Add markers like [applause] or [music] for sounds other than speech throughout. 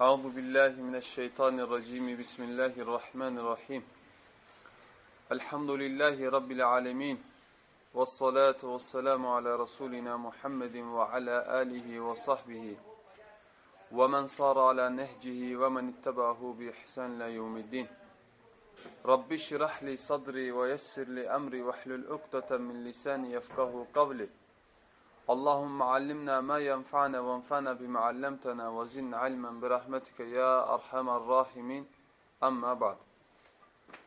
أعوذ بالله من الشيطان الرجيم. بسم الله الرحمن الرحيم. الحمد لله رب العالمين والصلاة والسلام على رسولنا محمد وعلى آله وصحبه ومن صار على نهجه ومن اتبعه بإحسان لا يوم الدين. رب اشرح لي صدري ويسر لي أمري واحلل عقدة من لساني يفقه قولي. Allahümme allimna ma yenfa'ne ve enfa'na bima allemtena ve zinna ilmen birahmetike ya erhamer rahimin. Amma ba'd.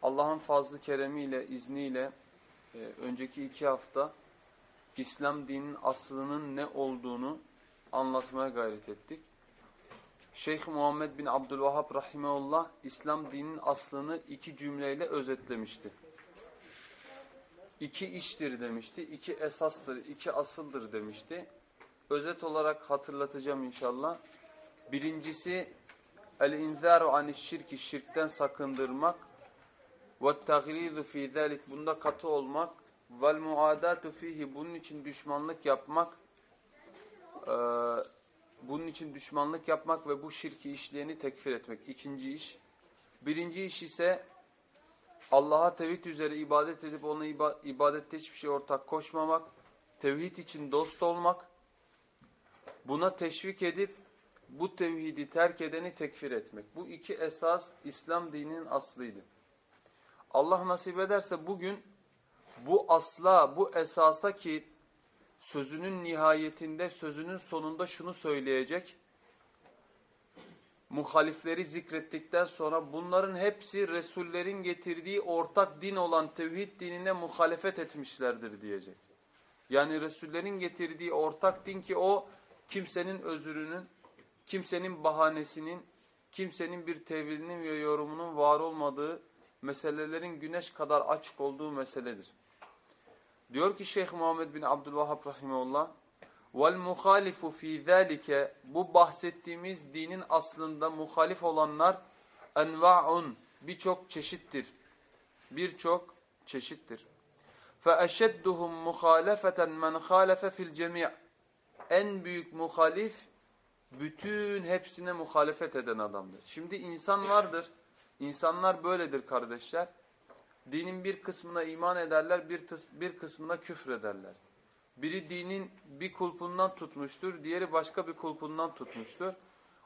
Allah'ın fazlı keremiyle, izniyle e, önceki iki hafta İslam dininin aslının ne olduğunu anlatmaya gayret ettik. Şeyh Muhammed bin Abdülvahhab Rahimeullah İslam dininin aslını iki cümleyle özetlemişti. İki iştir demişti, iki esastır, iki asıldır demişti. Özet olarak hatırlatacağım inşallah. Birincisi el-inzaru aniş şirki şirkten sakındırmak ve taglidu fi zalik bunda katı olmak vel muadatu fihi bunun için düşmanlık yapmak e, bunun için düşmanlık yapmak ve bu şirki işleyeni tekfir etmek. İkinci iş. Birinci iş ise Allah'a tevhid üzere ibadet edip ona ibadette hiçbir şey ortak koşmamak, tevhid için dost olmak, buna teşvik edip bu tevhidi terk edeni tekfir etmek. Bu iki esas İslam dininin aslıydı. Allah nasip ederse bugün bu asla, bu esasa ki sözünün nihayetinde, sözünün sonunda şunu söyleyecek muhalifleri zikrettikten sonra bunların hepsi Resullerin getirdiği ortak din olan tevhid dinine muhalefet etmişlerdir diyecek. Yani Resullerin getirdiği ortak din ki o kimsenin özürünün, kimsenin bahanesinin, kimsenin bir tevilinin ve yorumunun var olmadığı meselelerin güneş kadar açık olduğu meseledir. Diyor ki Şeyh Muhammed bin Abdülvahhab Rahimullah Vel muhalifu fi zalike bu bahsettiğimiz dinin aslında muhalif olanlar enva'un birçok çeşittir. Birçok çeşittir. Fe eşedduhum muhalefeten men halefe fil cemi' en büyük muhalif bütün hepsine muhalefet eden adamdır. Şimdi insan vardır. İnsanlar böyledir kardeşler. Dinin bir kısmına iman ederler, bir, bir kısmına küfrederler. Biri dinin bir kulpundan tutmuştur, diğeri başka bir kulpundan tutmuştur.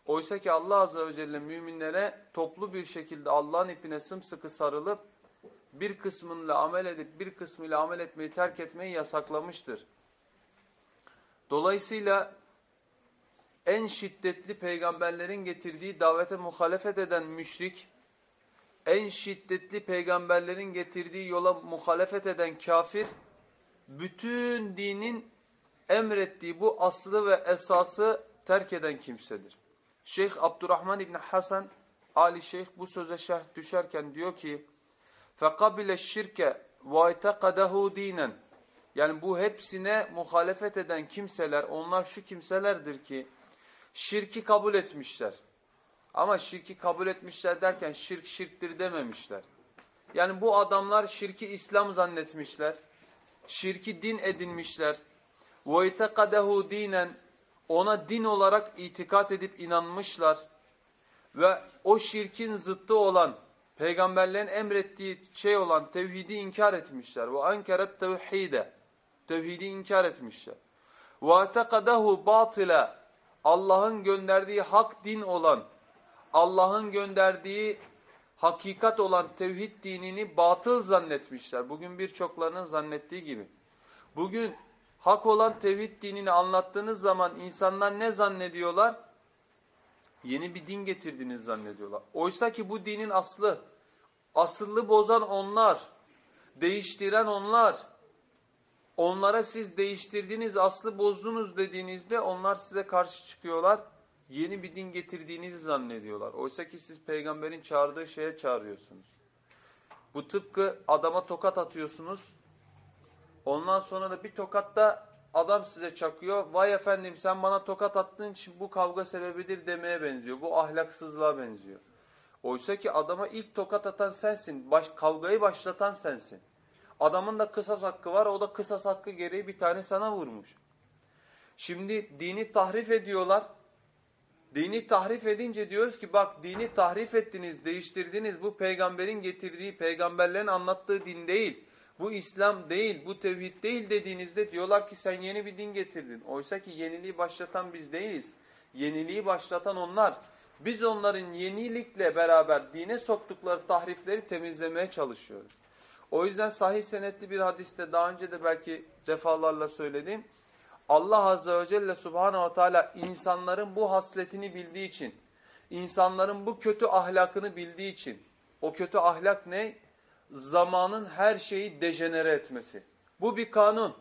Oysa ki Allah Azze ve Celle müminlere toplu bir şekilde Allah'ın ipine sımsıkı sarılıp bir kısmıyla amel edip bir kısmıyla amel etmeyi terk etmeyi yasaklamıştır. Dolayısıyla en şiddetli peygamberlerin getirdiği davete muhalefet eden müşrik, en şiddetli peygamberlerin getirdiği yola muhalefet eden kafir, bütün dinin emrettiği bu aslı ve esası terk eden kimsedir. Şeyh Abdurrahman İbni Hasan Ali Şeyh bu söze şerh düşerken diyor ki فَقَبِلَ الشِّرْكَ وَاِتَقَدَهُ dinen Yani bu hepsine muhalefet eden kimseler onlar şu kimselerdir ki şirki kabul etmişler. Ama şirki kabul etmişler derken şirk şirktir dememişler. Yani bu adamlar şirki İslam zannetmişler şirki din edinmişler. وَاِتَقَدَهُ dinen Ona din olarak itikat edip inanmışlar. Ve o şirkin zıttı olan, peygamberlerin emrettiği şey olan tevhidi inkar etmişler. وَاَنْكَرَتْ tevhide Tevhidi inkar etmişler. وَاَتَقَدَهُ batile Allah'ın gönderdiği hak din olan, Allah'ın gönderdiği hakikat olan tevhid dinini batıl zannetmişler. Bugün birçoklarının zannettiği gibi. Bugün hak olan tevhid dinini anlattığınız zaman insanlar ne zannediyorlar? Yeni bir din getirdiğiniz zannediyorlar. Oysa ki bu dinin aslı, asıllı bozan onlar, değiştiren onlar. Onlara siz değiştirdiğiniz aslı bozdunuz dediğinizde onlar size karşı çıkıyorlar yeni bir din getirdiğinizi zannediyorlar. Oysa ki siz peygamberin çağırdığı şeye çağırıyorsunuz. Bu tıpkı adama tokat atıyorsunuz. Ondan sonra da bir tokatta adam size çakıyor. Vay efendim sen bana tokat attığın için bu kavga sebebidir demeye benziyor. Bu ahlaksızlığa benziyor. Oysa ki adama ilk tokat atan sensin. Baş, kavgayı başlatan sensin. Adamın da kısas hakkı var. O da kısas hakkı gereği bir tane sana vurmuş. Şimdi dini tahrif ediyorlar. Dini tahrif edince diyoruz ki bak dini tahrif ettiniz, değiştirdiniz. Bu peygamberin getirdiği, peygamberlerin anlattığı din değil. Bu İslam değil, bu tevhid değil dediğinizde diyorlar ki sen yeni bir din getirdin. Oysa ki yeniliği başlatan biz değiliz. Yeniliği başlatan onlar. Biz onların yenilikle beraber dine soktukları tahrifleri temizlemeye çalışıyoruz. O yüzden sahih senetli bir hadiste daha önce de belki defalarla söyledim. Allah Azze ve Celle Subhanahu ve Teala insanların bu hasletini bildiği için, insanların bu kötü ahlakını bildiği için, o kötü ahlak ne? Zamanın her şeyi dejenere etmesi. Bu bir kanun.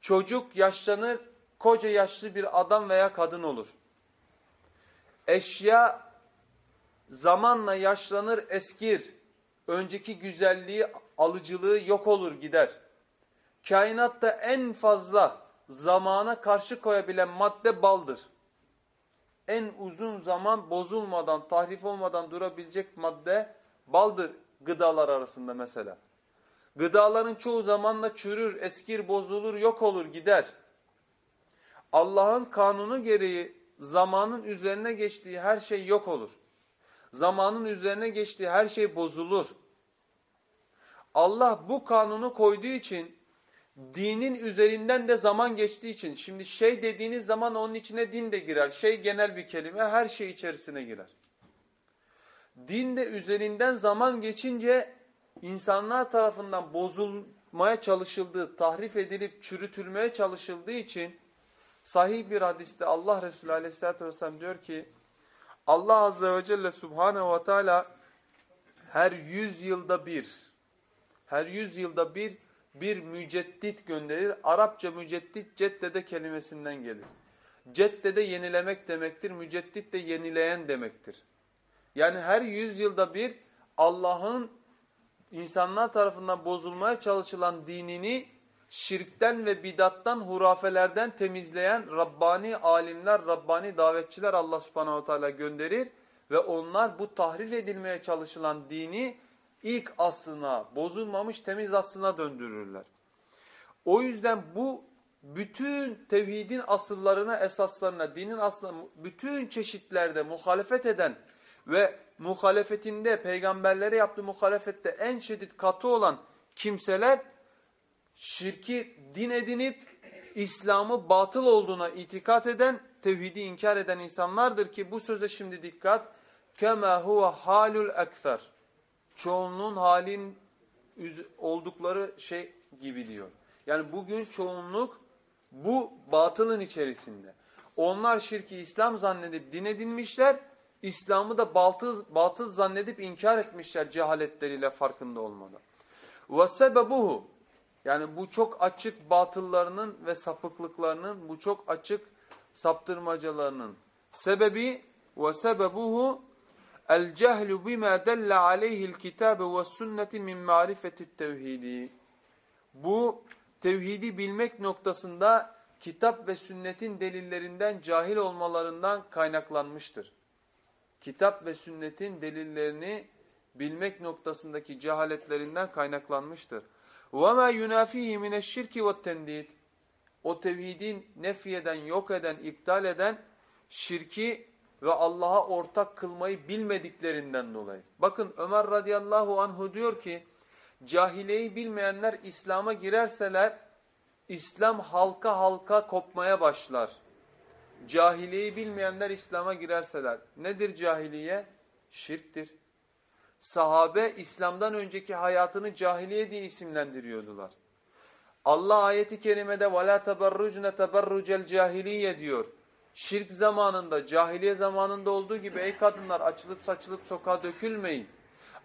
Çocuk yaşlanır, koca yaşlı bir adam veya kadın olur. Eşya zamanla yaşlanır, eskir. Önceki güzelliği, alıcılığı yok olur, gider. Kainatta en fazla zamana karşı koyabilen madde baldır. En uzun zaman bozulmadan, tahrif olmadan durabilecek madde baldır gıdalar arasında mesela. Gıdaların çoğu zamanla çürür, eskir, bozulur, yok olur, gider. Allah'ın kanunu gereği zamanın üzerine geçtiği her şey yok olur. Zamanın üzerine geçtiği her şey bozulur. Allah bu kanunu koyduğu için dinin üzerinden de zaman geçtiği için şimdi şey dediğiniz zaman onun içine din de girer. Şey genel bir kelime her şey içerisine girer. Din de üzerinden zaman geçince insanlar tarafından bozulmaya çalışıldığı, tahrif edilip çürütülmeye çalışıldığı için sahih bir hadiste Allah Resulü Aleyhisselatü Vesselam diyor ki Allah Azze ve Celle Subhanehu ve Teala her yüz yılda bir her yüz yılda bir bir müceddit gönderir. Arapça müceddit ceddede kelimesinden gelir. Ceddede yenilemek demektir. Müceddit de yenileyen demektir. Yani her yüzyılda bir Allah'ın insanlar tarafından bozulmaya çalışılan dinini şirkten ve bidattan, hurafelerden temizleyen Rabbani alimler, Rabbani davetçiler Allah subhanahu teala gönderir. Ve onlar bu tahrif edilmeye çalışılan dini ilk aslına, bozulmamış temiz aslına döndürürler. O yüzden bu bütün tevhidin asıllarına, esaslarına, dinin aslına bütün çeşitlerde muhalefet eden ve muhalefetinde peygamberlere yaptığı muhalefette en şiddet katı olan kimseler şirki din edinip İslam'ı batıl olduğuna itikat eden, tevhidi inkar eden insanlardır ki bu söze şimdi dikkat. Kema huve halul ekser çoğunluğun halin oldukları şey gibi diyor. Yani bugün çoğunluk bu batılın içerisinde. Onlar şirki İslam zannedip din edinmişler. İslam'ı da batıl, batıl zannedip inkar etmişler cehaletleriyle farkında olmadan. وَسَبَبُهُ Yani bu çok açık batıllarının ve sapıklıklarının, bu çok açık saptırmacalarının sebebi وَسَبَبُهُ El cehlu bima dalla aleyhi'l kitabe ve sünneti min marifeti't tevhidi. Bu tevhidi bilmek noktasında kitap ve sünnetin delillerinden cahil olmalarından kaynaklanmıştır. Kitap ve sünnetin delillerini bilmek noktasındaki cehaletlerinden kaynaklanmıştır. وَمَا يُنَافِيهِ مِنَ الشِّرْكِ وَالتَّنْدِيدِ O tevhidin nefyeden, yok eden, iptal eden şirki ve Allah'a ortak kılmayı bilmediklerinden dolayı. Bakın Ömer radıyallahu anhu diyor ki cahiliyeyi bilmeyenler İslam'a girerseler İslam halka halka kopmaya başlar. Cahiliyeyi bilmeyenler İslam'a girerseler. Nedir cahiliye? Şirktir. Sahabe İslam'dan önceki hayatını cahiliye diye isimlendiriyordular. Allah ayeti kerimede وَلَا تَبَرُّجْنَ تَبَرُّجَ الْجَاهِلِيَّ diyor şirk zamanında, cahiliye zamanında olduğu gibi ey kadınlar açılıp saçılıp sokağa dökülmeyin.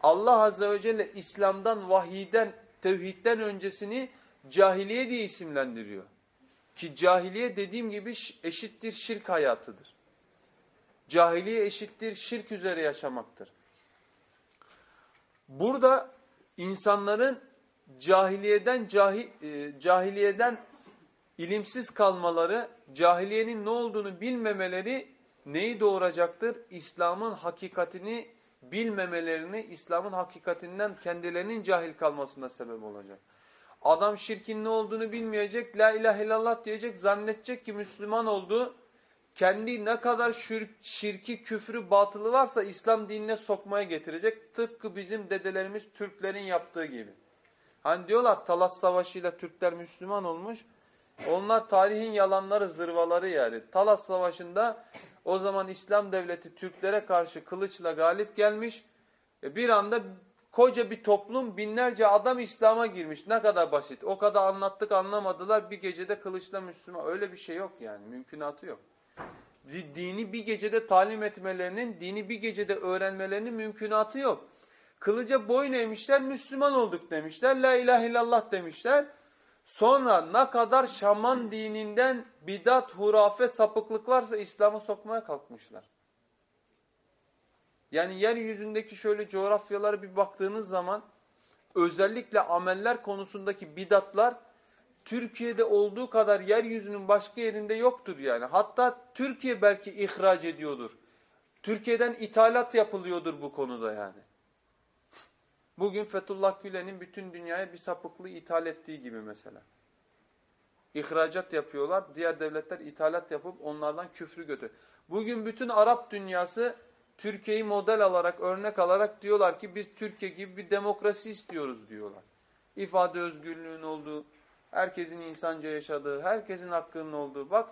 Allah Azze ve Celle İslam'dan, vahiyden, tevhidden öncesini cahiliye diye isimlendiriyor. Ki cahiliye dediğim gibi eşittir şirk hayatıdır. Cahiliye eşittir şirk üzere yaşamaktır. Burada insanların cahiliyeden cahi, e, cahiliyeden ilimsiz kalmaları, cahiliyenin ne olduğunu bilmemeleri neyi doğuracaktır? İslam'ın hakikatini bilmemelerini, İslam'ın hakikatinden kendilerinin cahil kalmasına sebep olacak. Adam şirkin ne olduğunu bilmeyecek, la ilahe illallah diyecek, zannedecek ki Müslüman oldu. Kendi ne kadar şirk, şirki, küfrü, batılı varsa İslam dinine sokmaya getirecek. Tıpkı bizim dedelerimiz Türklerin yaptığı gibi. Hani diyorlar Talas Savaşı ile Türkler Müslüman olmuş. Onlar tarihin yalanları, zırvaları yani. Talas Savaşı'nda o zaman İslam devleti Türklere karşı kılıçla galip gelmiş. E, bir anda koca bir toplum binlerce adam İslam'a girmiş. Ne kadar basit. O kadar anlattık anlamadılar. Bir gecede kılıçla Müslüman. Öyle bir şey yok yani. Mümkünatı yok. Dini bir gecede talim etmelerinin, dini bir gecede öğrenmelerinin mümkünatı yok. Kılıca boyun eğmişler, Müslüman olduk demişler. La ilahe illallah demişler. Sonra ne kadar şaman dininden bidat, hurafe, sapıklık varsa İslam'a sokmaya kalkmışlar. Yani yeryüzündeki şöyle coğrafyalara bir baktığınız zaman özellikle ameller konusundaki bidatlar Türkiye'de olduğu kadar yeryüzünün başka yerinde yoktur yani. Hatta Türkiye belki ihraç ediyordur. Türkiye'den ithalat yapılıyordur bu konuda yani. Bugün Fethullah Gülen'in bütün dünyaya bir sapıklığı ithal ettiği gibi mesela. İhracat yapıyorlar. Diğer devletler ithalat yapıp onlardan küfrü götür. Bugün bütün Arap dünyası Türkiye'yi model alarak, örnek alarak diyorlar ki biz Türkiye gibi bir demokrasi istiyoruz diyorlar. İfade özgürlüğünün olduğu, herkesin insanca yaşadığı, herkesin hakkının olduğu. Bak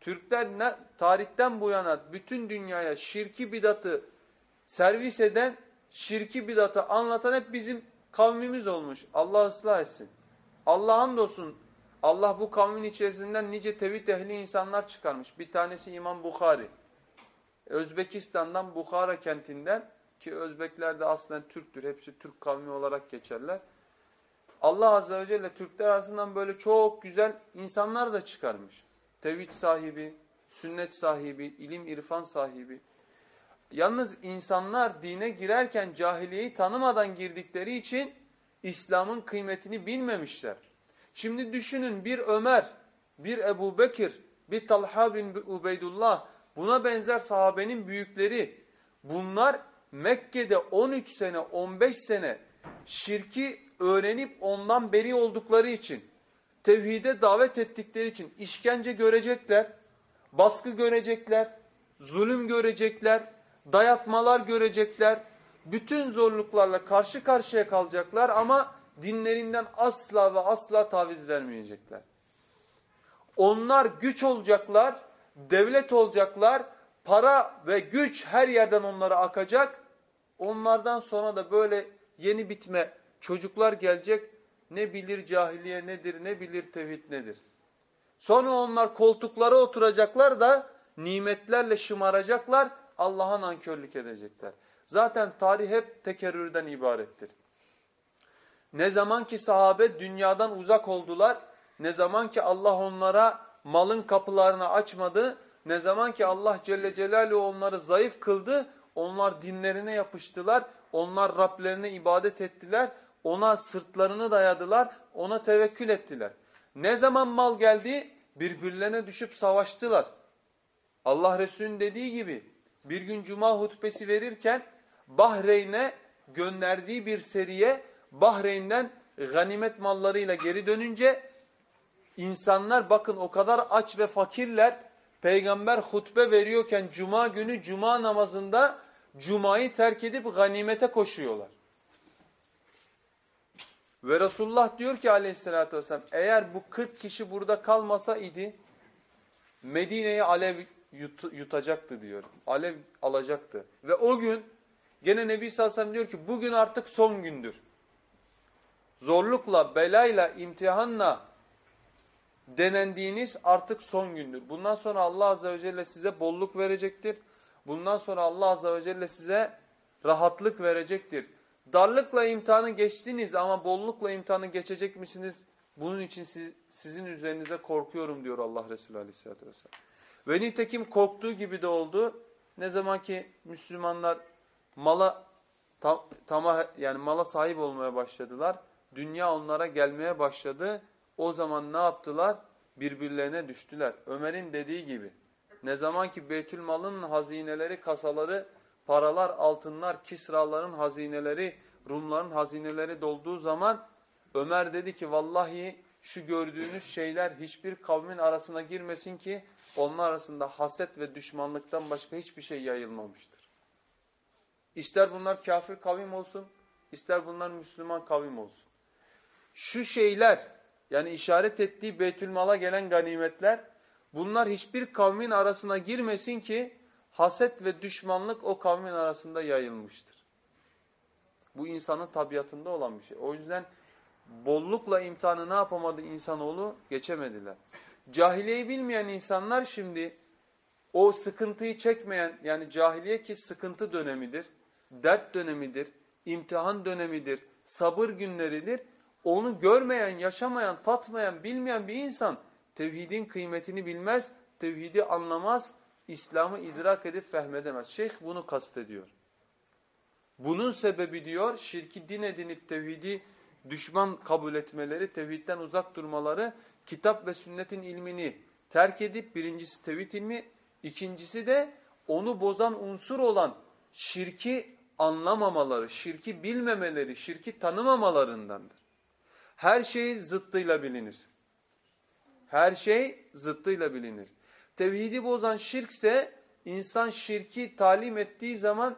Türkler ne, tarihten bu yana bütün dünyaya şirki bidatı servis eden şirki bidatı anlatan hep bizim kavmimiz olmuş. Allah ıslah etsin. Allah'ın olsun. Allah bu kavmin içerisinden nice tevhid ehli insanlar çıkarmış. Bir tanesi İmam Bukhari. Özbekistan'dan Bukhara kentinden ki Özbekler de aslen Türktür. Hepsi Türk kavmi olarak geçerler. Allah Azze ve Celle Türkler arasından böyle çok güzel insanlar da çıkarmış. Tevhid sahibi, sünnet sahibi, ilim irfan sahibi. Yalnız insanlar dine girerken cahiliyeyi tanımadan girdikleri için İslam'ın kıymetini bilmemişler. Şimdi düşünün bir Ömer, bir Ebu Bekir, bir Talha bin Ubeydullah, buna benzer sahabenin büyükleri bunlar Mekke'de 13 sene, 15 sene şirki öğrenip ondan beri oldukları için, tevhide davet ettikleri için işkence görecekler, baskı görecekler, zulüm görecekler, dayatmalar görecekler, bütün zorluklarla karşı karşıya kalacaklar ama dinlerinden asla ve asla taviz vermeyecekler. Onlar güç olacaklar, devlet olacaklar, para ve güç her yerden onlara akacak. Onlardan sonra da böyle yeni bitme çocuklar gelecek. Ne bilir cahiliye nedir, ne bilir tevhid nedir. Sonra onlar koltuklara oturacaklar da nimetlerle şımaracaklar. Allah'a nankörlük edecekler. Zaten tarih hep tekerrürden ibarettir. Ne zaman ki sahabe dünyadan uzak oldular, ne zaman ki Allah onlara malın kapılarını açmadı, ne zaman ki Allah Celle Celaluhu onları zayıf kıldı, onlar dinlerine yapıştılar, onlar Rablerine ibadet ettiler, ona sırtlarını dayadılar, ona tevekkül ettiler. Ne zaman mal geldi, birbirlerine düşüp savaştılar. Allah Resulü'nün dediği gibi, bir gün cuma hutbesi verirken Bahreyn'e gönderdiği bir seriye Bahreyn'den ganimet mallarıyla geri dönünce insanlar bakın o kadar aç ve fakirler peygamber hutbe veriyorken cuma günü cuma namazında cumayı terk edip ganimete koşuyorlar. Ve Resulullah diyor ki aleyhissalatü vesselam eğer bu 40 kişi burada kalmasa idi Medine'yi alev yut, yutacaktı diyor. Alev alacaktı. Ve o gün gene Nebi sallallahu diyor ki bugün artık son gündür. Zorlukla, belayla, imtihanla denendiğiniz artık son gündür. Bundan sonra Allah azze ve celle size bolluk verecektir. Bundan sonra Allah azze ve celle size rahatlık verecektir. Darlıkla imtihanı geçtiniz ama bollukla imtihanı geçecek misiniz? Bunun için siz, sizin üzerinize korkuyorum diyor Allah Resulü aleyhissalatü vesselam. Ve nitekim korktuğu gibi de oldu. Ne zaman ki Müslümanlar mala tam, tama yani mala sahip olmaya başladılar. Dünya onlara gelmeye başladı. O zaman ne yaptılar? Birbirlerine düştüler. Ömer'in dediği gibi. Ne zaman ki Beytülmal'ın hazineleri, kasaları, paralar, altınlar, Kisraların hazineleri, Rumların hazineleri dolduğu zaman Ömer dedi ki vallahi şu gördüğünüz şeyler hiçbir kavmin arasına girmesin ki onlar arasında haset ve düşmanlıktan başka hiçbir şey yayılmamıştır. İster bunlar kafir kavim olsun, ister bunlar Müslüman kavim olsun. Şu şeyler yani işaret ettiği Beytülmal'a gelen ganimetler bunlar hiçbir kavmin arasına girmesin ki haset ve düşmanlık o kavmin arasında yayılmıştır. Bu insanın tabiatında olan bir şey. O yüzden bollukla imtihanı ne yapamadı insanoğlu? Geçemediler. Cahiliyeyi bilmeyen insanlar şimdi o sıkıntıyı çekmeyen yani cahiliye ki sıkıntı dönemidir, dert dönemidir, imtihan dönemidir, sabır günleridir. Onu görmeyen, yaşamayan, tatmayan, bilmeyen bir insan tevhidin kıymetini bilmez, tevhidi anlamaz, İslam'ı idrak edip fehmedemez. Şeyh bunu kastediyor. Bunun sebebi diyor şirki din edinip tevhidi düşman kabul etmeleri, tevhidden uzak durmaları, kitap ve sünnetin ilmini terk edip birincisi tevhid ilmi, ikincisi de onu bozan unsur olan şirki anlamamaları, şirki bilmemeleri, şirki tanımamalarındandır. Her şey zıttıyla bilinir. Her şey zıttıyla bilinir. Tevhidi bozan şirkse insan şirki talim ettiği zaman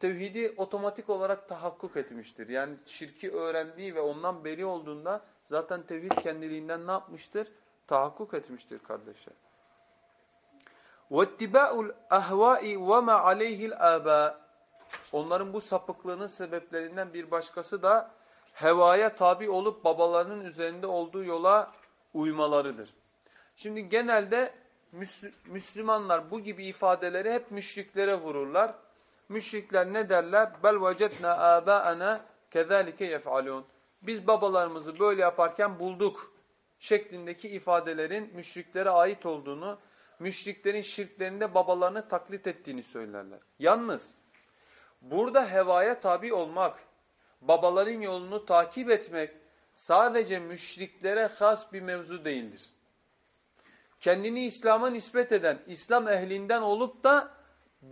tevhidi otomatik olarak tahakkuk etmiştir. Yani şirki öğrendiği ve ondan beri olduğunda zaten tevhid kendiliğinden ne yapmıştır? Tahakkuk etmiştir kardeşler. وَاتِّبَاءُ الْاَهْوَاءِ وَمَا عَلَيْهِ الْآبَاءِ Onların bu sapıklığının sebeplerinden bir başkası da hevaya tabi olup babalarının üzerinde olduğu yola uymalarıdır. Şimdi genelde Müslümanlar bu gibi ifadeleri hep müşriklere vururlar. Müşrikler ne derler? Bel vecetna âbâena kezâlike yef'alûn. Biz babalarımızı böyle yaparken bulduk şeklindeki ifadelerin müşriklere ait olduğunu, müşriklerin şirklerinde babalarını taklit ettiğini söylerler. Yalnız burada hevaya tabi olmak, babaların yolunu takip etmek sadece müşriklere has bir mevzu değildir. Kendini İslam'a nispet eden, İslam ehlinden olup da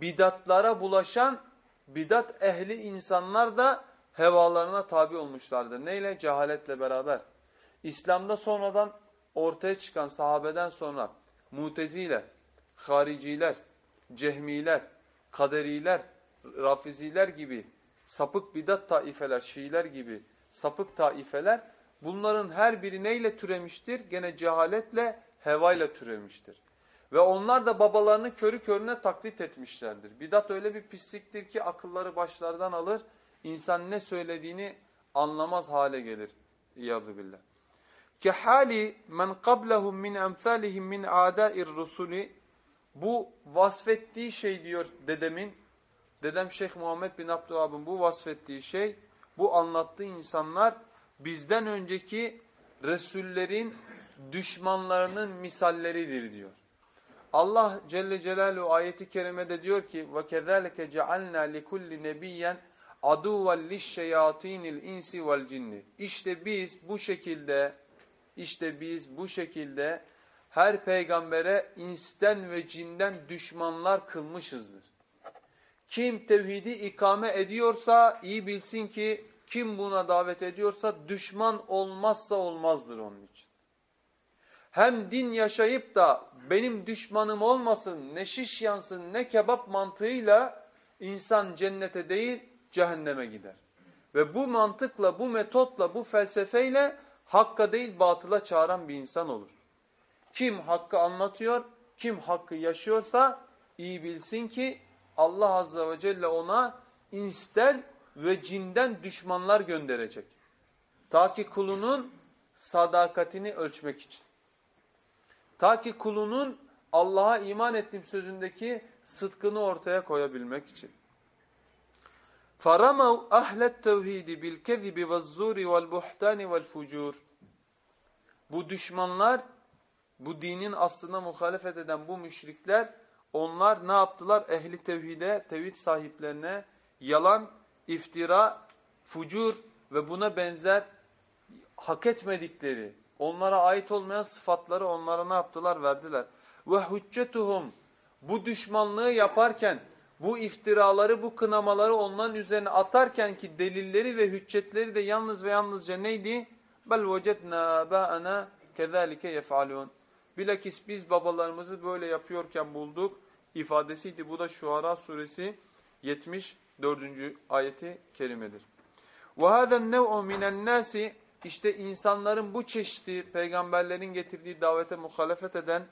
bidatlara bulaşan bidat ehli insanlar da hevalarına tabi olmuşlardır. Neyle? Cehaletle beraber. İslam'da sonradan ortaya çıkan sahabeden sonra mutezile, hariciler, cehmiler, kaderiler, rafiziler gibi sapık bidat taifeler, şiiler gibi sapık taifeler bunların her biri neyle türemiştir? Gene cehaletle, hevayla türemiştir. Ve onlar da babalarını körü körüne taklit etmişlerdir. Bidat öyle bir pisliktir ki akılları başlardan alır. İnsan ne söylediğini anlamaz hale gelir. İyâzu billah. Kehali men qablahum min emsalihim min a'da'ir rusuli bu vasfettiği şey diyor dedemin. Dedem Şeyh Muhammed bin Abdülhab'ın bu vasfettiği şey bu anlattığı insanlar bizden önceki Resullerin düşmanlarının misalleridir diyor. Allah Celle Celaluhu ayeti kerimede diyor ki وَكَذَٰلِكَ جَعَلْنَا لِكُلِّ نَبِيًّا عَدُوًا لِلشَّيَاطِينِ الْاِنْسِ وَالْجِنِّ İşte biz bu şekilde, işte biz bu şekilde her peygambere insten ve cinden düşmanlar kılmışızdır. Kim tevhidi ikame ediyorsa iyi bilsin ki kim buna davet ediyorsa düşman olmazsa olmazdır onun için hem din yaşayıp da benim düşmanım olmasın, ne şiş yansın, ne kebap mantığıyla insan cennete değil cehenneme gider. Ve bu mantıkla, bu metotla, bu felsefeyle hakka değil batıla çağıran bir insan olur. Kim hakkı anlatıyor, kim hakkı yaşıyorsa iyi bilsin ki Allah Azze ve Celle ona insten ve cinden düşmanlar gönderecek. Ta ki kulunun sadakatini ölçmek için. Ta ki kulunun Allah'a iman ettiğim sözündeki sıdkını ortaya koyabilmek için. فَرَمَوْ أَهْلَ التَّوْهِيدِ بِالْكَذِبِ وَالزُّورِ وَالْبُحْتَانِ وَالْفُجُورِ Bu düşmanlar, bu dinin aslına muhalefet eden bu müşrikler onlar ne yaptılar? Ehli tevhide, tevhid sahiplerine yalan, iftira, fucur ve buna benzer hak etmedikleri, onlara ait olmayan sıfatları onlara ne yaptılar? Verdiler. Ve hüccetuhum bu düşmanlığı yaparken, bu iftiraları, bu kınamaları onların üzerine atarken ki delilleri ve hüccetleri de yalnız ve yalnızca neydi? Bel vecedna ba'ana kezalike yef'alun. Bilakis biz babalarımızı böyle yapıyorken bulduk ifadesiydi. Bu da Şuara suresi 74. ayeti kerimedir. وَهَذَا النَّوْءُ مِنَ النَّاسِ işte insanların bu çeşidi peygamberlerin getirdiği davete muhalefet eden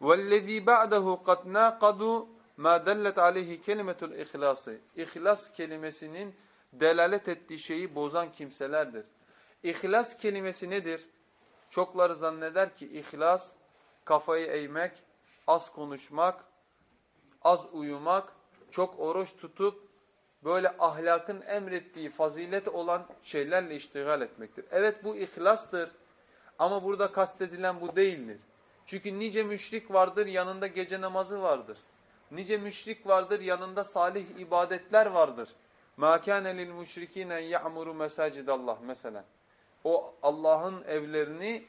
وَالَّذ۪ي بَعْدَهُ قَدْ نَاقَدُوا مَا دَلَّتْ عَلَيْهِ كَلِمَةُ الْاِخْلَاسِ İhlas kelimesinin delalet ettiği şeyi bozan kimselerdir. İhlas kelimesi nedir? Çokları zanneder ki ihlas kafayı eğmek, az konuşmak, az uyumak, çok oruç tutup böyle ahlakın emrettiği fazilet olan şeylerle iştigal etmektir. Evet bu ihlastır ama burada kastedilen bu değildir. Çünkü nice müşrik vardır yanında gece namazı vardır. Nice müşrik vardır yanında salih ibadetler vardır. مَا كَانَ لِلْمُشْرِك۪ينَ يَعْمُرُ مَسَاجِدَ Allah mesela. O Allah'ın evlerini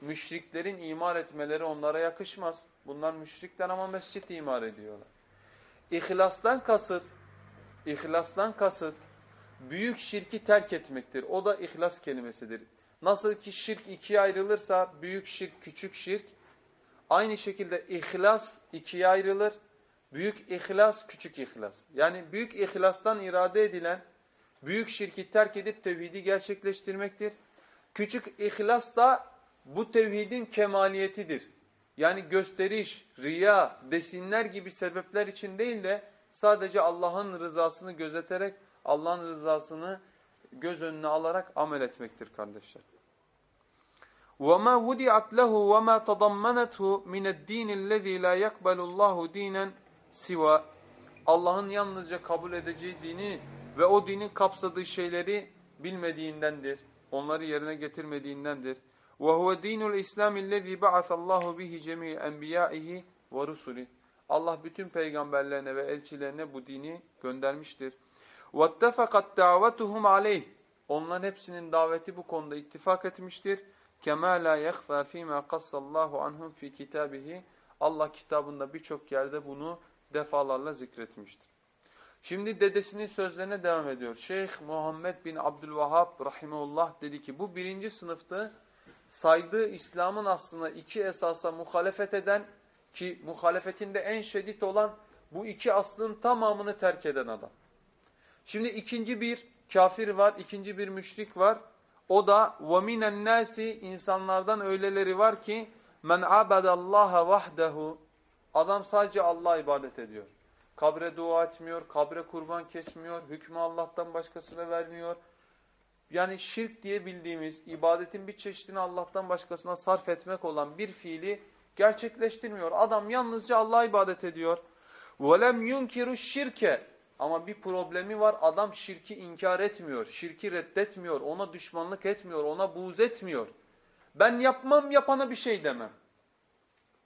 müşriklerin imar etmeleri onlara yakışmaz. Bunlar müşrikler ama mescit imar ediyorlar. İhlastan kasıt, ihlastan kasıt büyük şirki terk etmektir. O da ihlas kelimesidir. Nasıl ki şirk ikiye ayrılırsa büyük şirk, küçük şirk, aynı şekilde ihlas ikiye ayrılır. Büyük ihlas, küçük ihlas. Yani büyük ihlastan irade edilen büyük şirki terk edip tevhidi gerçekleştirmektir. Küçük ihlas da bu tevhidin kemaliyetidir. Yani gösteriş, riya, desinler gibi sebepler için değil de sadece Allah'ın rızasını gözeterek Allah'ın rızasını göz önüne alarak amel etmektir kardeşler. وَمَا وُدِعَتْ لَهُ وَمَا تَضَمَّنَتْهُ مِنَ الدِّينِ الَّذ۪ي لَا يَقْبَلُ اللّٰهُ دِينًا siva Allah'ın yalnızca kabul edeceği dini ve o dinin kapsadığı şeyleri bilmediğindendir. Onları yerine getirmediğindendir. وَهُوَ دِينُ الْاِسْلَامِ الَّذ۪ي بَعَثَ اللّٰهُ بِهِ جَمِيعِ اَنْبِيَائِهِ وَرُسُلِهِ Allah bütün peygamberlerine ve elçilerine bu dini göndermiştir. وَاتَّفَقَتْ دَعْوَتُهُمْ عَلَيْهِ Onların hepsinin daveti bu konuda ittifak etmiştir. كَمَا لَا يَخْفَى ف۪ي مَا قَصَّ اللّٰهُ عَنْهُمْ ف۪ي كِتَابِهِ Allah kitabında birçok yerde bunu defalarla zikretmiştir. Şimdi dedesinin sözlerine devam ediyor. Şeyh Muhammed bin Abdülvahhab rahimullah dedi ki bu birinci sınıftı saydığı İslam'ın aslında iki esasa muhalefet eden ki muhalefetinde en şiddet olan bu iki aslın tamamını terk eden adam. Şimdi ikinci bir kafir var, ikinci bir müşrik var. O da وَمِنَ النَّاسِ insanlardan öyleleri var ki men abadallaha vahdehu adam sadece Allah'a ibadet ediyor. Kabre dua etmiyor, kabre kurban kesmiyor, hükmü Allah'tan başkasına vermiyor. Yani şirk diye bildiğimiz ibadetin bir çeşidini Allah'tan başkasına sarf etmek olan bir fiili gerçekleştirmiyor. Adam yalnızca Allah'a ibadet ediyor. وَلَمْ يُنْكِرُ şirke Ama bir problemi var. Adam şirki inkar etmiyor, şirki reddetmiyor, ona düşmanlık etmiyor, ona buğz etmiyor. Ben yapmam yapana bir şey demem.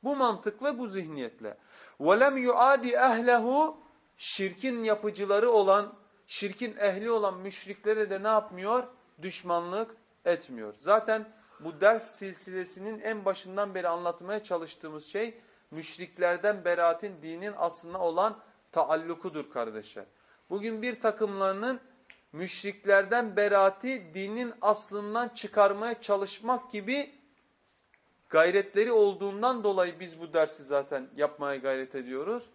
Bu mantık ve bu zihniyetle. وَلَمْ يُعَادِ اَهْلَهُ Şirkin yapıcıları olan, şirkin ehli olan müşriklere de ne yapmıyor? Düşmanlık etmiyor. Zaten bu ders silsilesinin en başından beri anlatmaya çalıştığımız şey müşriklerden beraatin dinin aslına olan taallukudur kardeşler. Bugün bir takımlarının müşriklerden beraati dinin aslından çıkarmaya çalışmak gibi gayretleri olduğundan dolayı biz bu dersi zaten yapmaya gayret ediyoruz.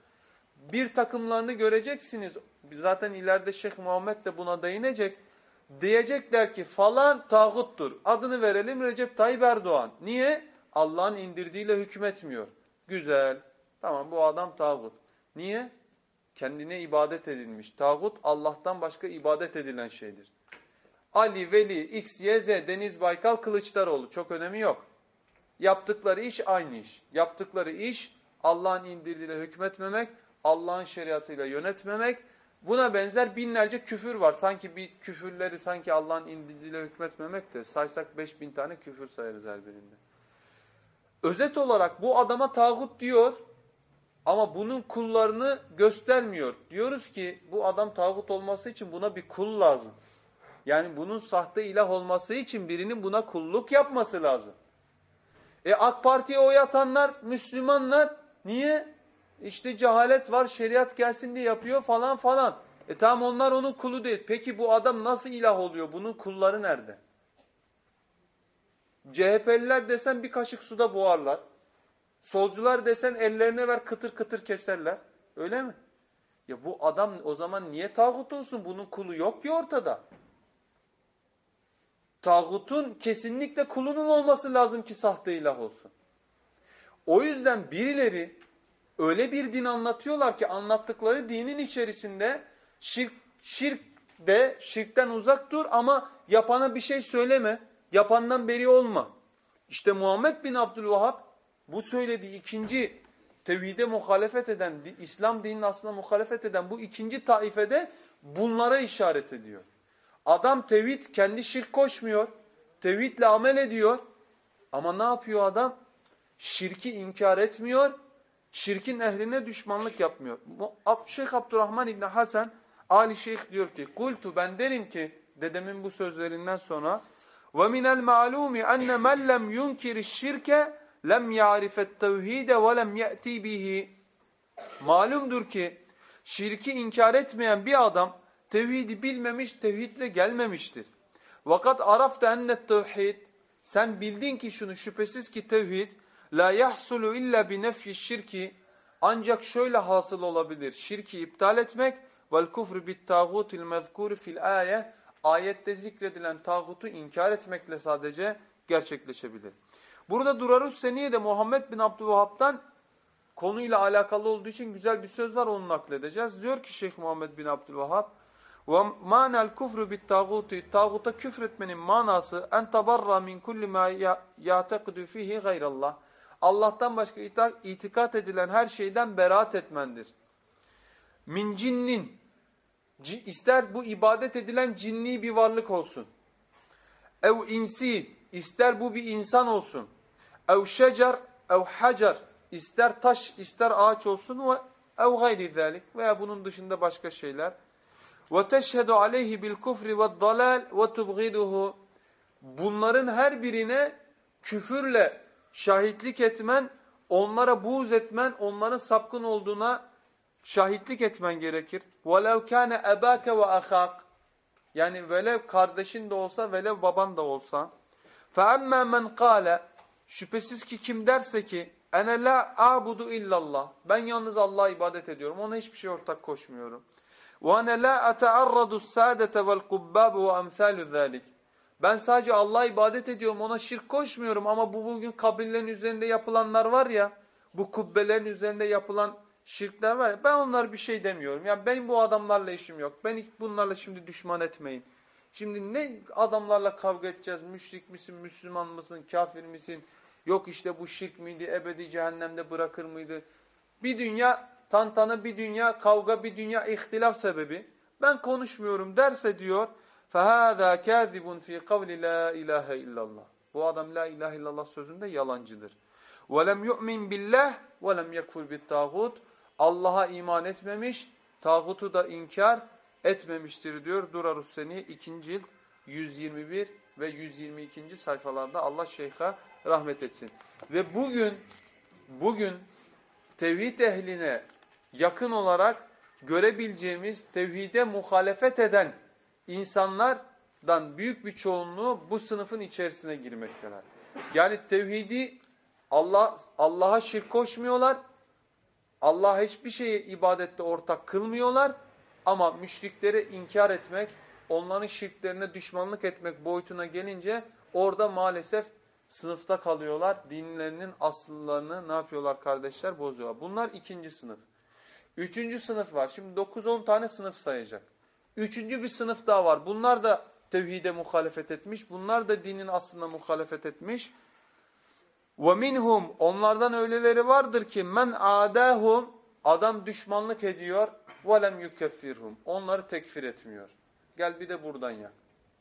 Bir takımlarını göreceksiniz. Zaten ileride Şeyh Muhammed de buna değinecek. Diyecekler ki falan tağuttur. Adını verelim Recep Tayyip Erdoğan. Niye? Allah'ın indirdiğiyle hükmetmiyor. Güzel. Tamam bu adam tağut. Niye? Kendine ibadet edilmiş. Tağut Allah'tan başka ibadet edilen şeydir. Ali, Veli, X, Y, Z, Deniz Baykal, Kılıçdaroğlu çok önemi yok. Yaptıkları iş aynı iş. Yaptıkları iş Allah'ın indirdiğiyle hükmetmemek, Allah'ın şeriatıyla yönetmemek. Buna benzer binlerce küfür var. Sanki bir küfürleri sanki Allah'ın indirdiğiyle hükmetmemek de saysak beş bin tane küfür sayarız her birinde. Özet olarak bu adama tağut diyor. Ama bunun kullarını göstermiyor. Diyoruz ki bu adam tağut olması için buna bir kul lazım. Yani bunun sahte ilah olması için birinin buna kulluk yapması lazım. E AK Parti'ye oy atanlar Müslümanlar niye? İşte cehalet var şeriat gelsin diye yapıyor falan falan. E tamam onlar onun kulu değil. Peki bu adam nasıl ilah oluyor? Bunun kulları nerede? CHP'liler desen bir kaşık suda boğarlar. Solcular desen ellerine ver kıtır kıtır keserler. Öyle mi? Ya bu adam o zaman niye tağut olsun? Bunun kulu yok ki ortada. Tağutun kesinlikle kulunun olması lazım ki sahte ilah olsun. O yüzden birileri öyle bir din anlatıyorlar ki anlattıkları dinin içerisinde şirk, şirk de şirkten uzak dur ama yapana bir şey söyleme. Yapandan beri olma. İşte Muhammed bin Abdülvahhab bu söylediği ikinci tevhide muhalefet eden, İslam dininin aslında muhalefet eden bu ikinci taifede bunlara işaret ediyor. Adam tevhid kendi şirk koşmuyor. Tevhidle amel ediyor. Ama ne yapıyor adam? Şirki inkar etmiyor. Şirkin ehline düşmanlık yapmıyor. Şeyh Abdurrahman İbni Hasan Ali Şeyh diyor ki kultu ben derim ki dedemin bu sözlerinden sonra ve minel ma'lumi enne men lem yunkiri şirke lem ya'rifet tevhide ve lem malumdur ki şirki inkar etmeyen bir adam tevhidi bilmemiş, tevhidle gelmemiştir. Vakat arafta ennet tevhid sen bildin ki şunu şüphesiz ki tevhid la yahsulu illa bi nefyi şirki ancak şöyle hasıl olabilir. Şirki iptal etmek vel kufru bit tağutil mezkuri fil ayet ayette zikredilen tağutu inkar etmekle sadece gerçekleşebilir. Burada Durarus Seniye de Muhammed bin Abdülvahhab'dan konuyla alakalı olduğu için güzel bir söz var onu nakledeceğiz. Diyor ki Şeyh Muhammed bin Abdülvahhab ve manel kufru bit tağuti tağuta küfretmenin manası en tabarra min kulli ma ya'taqidu fihi gayrallah. Allah'tan başka itikat edilen her şeyden beraat etmendir. Min cinnin ister bu ibadet edilen cinni bir varlık olsun. Ev insi ister bu bir insan olsun. Ev şecer ev hacer ister taş ister ağaç olsun ev gayri zalik veya bunun dışında başka şeyler. Ve teşhedü aleyhi bil kufri ve dalal ve tubgiduhu bunların her birine küfürle şahitlik etmen, onlara buğz etmen, onların sapkın olduğuna şahitlik etmen gerekir. وَلَوْ كَانَ اَبَاكَ وَاَخَاقَ Yani velev kardeşin de olsa, velev baban da olsa. فَاَمَّا مَنْ قَالَ Şüphesiz ki kim derse ki ene la abudu illallah. Ben yalnız Allah'a ibadet ediyorum. Ona hiçbir şey ortak koşmuyorum. Ve ene la ataarradu saadete vel kubbab ve amsalu zalik. ben sadece Allah'a ibadet ediyorum. Ona şirk koşmuyorum ama bu bugün kabirlerin üzerinde yapılanlar var ya, bu kubbelerin üzerinde yapılan şirkler var ya ben onlar bir şey demiyorum. Yani benim bu adamlarla işim yok. Ben bunlarla şimdi düşman etmeyin. Şimdi ne adamlarla kavga edeceğiz? Müşrik misin, Müslüman mısın, kafir misin? Yok işte bu şirk miydi, ebedi cehennemde bırakır mıydı? Bir dünya tantana, bir dünya kavga, bir dünya ihtilaf sebebi. Ben konuşmuyorum derse diyor, فَهَذَا كَاذِبٌ ف۪ي قَوْلِ لَا اِلَٰهَ illallah. Bu adam la ilahe illallah sözünde yalancıdır. وَلَمْ يُؤْمِنْ بِاللّٰهِ وَلَمْ يَكْفُرْ بِالتَّاغُوتِ Allah'a iman etmemiş, tağutu da inkar etmemiştir diyor Durarus Seni 2. cilt 121 ve 122. sayfalarda Allah şeyha rahmet etsin. Ve bugün bugün tevhid ehline yakın olarak görebileceğimiz tevhide muhalefet eden insanlardan büyük bir çoğunluğu bu sınıfın içerisine girmekteler. Yani tevhidi Allah Allah'a şirk koşmuyorlar Allah'a hiçbir şeye ibadette ortak kılmıyorlar ama müşrikleri inkar etmek, onların şirklerine düşmanlık etmek boyutuna gelince orada maalesef sınıfta kalıyorlar. Dinlerinin asıllarını ne yapıyorlar kardeşler? Bozuyorlar. Bunlar ikinci sınıf. Üçüncü sınıf var. Şimdi 9-10 tane sınıf sayacak. Üçüncü bir sınıf daha var. Bunlar da tevhide muhalefet etmiş. Bunlar da dinin aslında muhalefet etmiş. وَمِنْهُمْ Onlardan öyleleri vardır ki men adahum adam düşmanlık ediyor وَلَمْ يُكَفِّرْهُمْ Onları tekfir etmiyor. Gel bir de buradan yak.